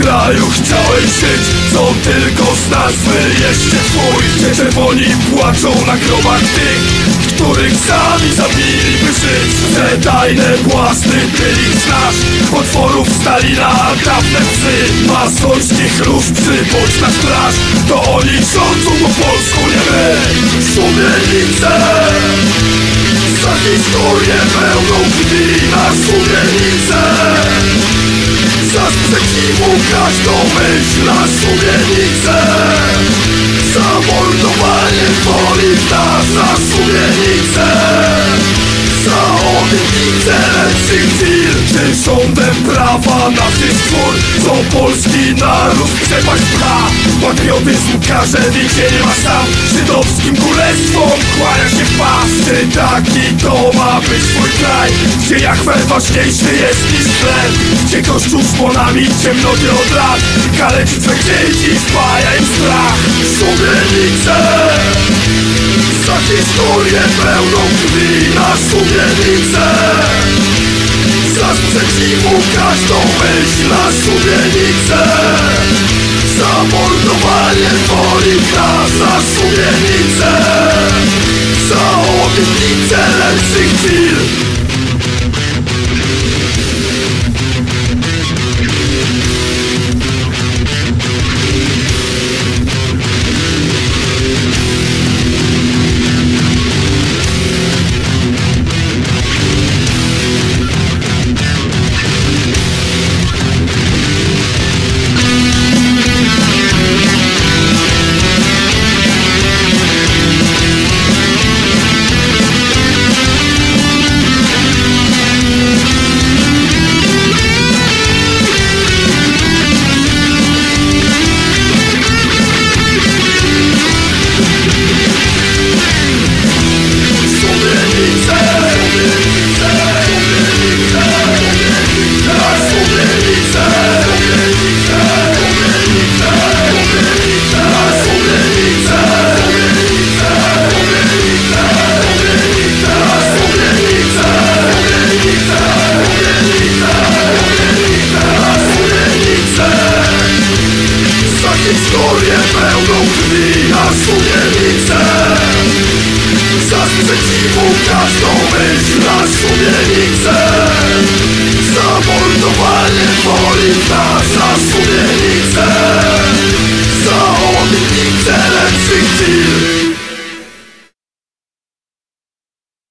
kraju chciałeś żyć Co tylko z nazwy jeszcze twój Gdzie czerwoni płaczą na grobach tych Których sami zabiliby żyć. Te tajne błazny byli znasz Potworów Stalina, dawne psy. Masońskich róż przybądź na straż. To oni rządzą po polsku, nie my Szumienice Za historię pełną krwi na szubienicę Za sprzeciwu każdą myśl na szubienicę Za mordowanie woli w nas na Za obietnicę lepszych Ty rządem prawa na tych twór Co polski naród przepaść pcha. Patriotyzm każe więzienie masz tam Żydowskim królestwom kłania się w pas. Czy taki to ma być twój kraj? Gdzie Jachwę ważniejszy jest niż chleb? Gdzie kościół z szponami ciemnoty od lat? Kaleczy twe dzieci, wpaja im strach. Szubienice Za historię pełną krwi każdą myśl na szubienicę Za mordowanie woli nas na szubienicę Za obietnicę lepszych chwil pełną krwi Na szubienicę za sprzeciwu każdą myśl na szubienicę Za mordowanie woli w nas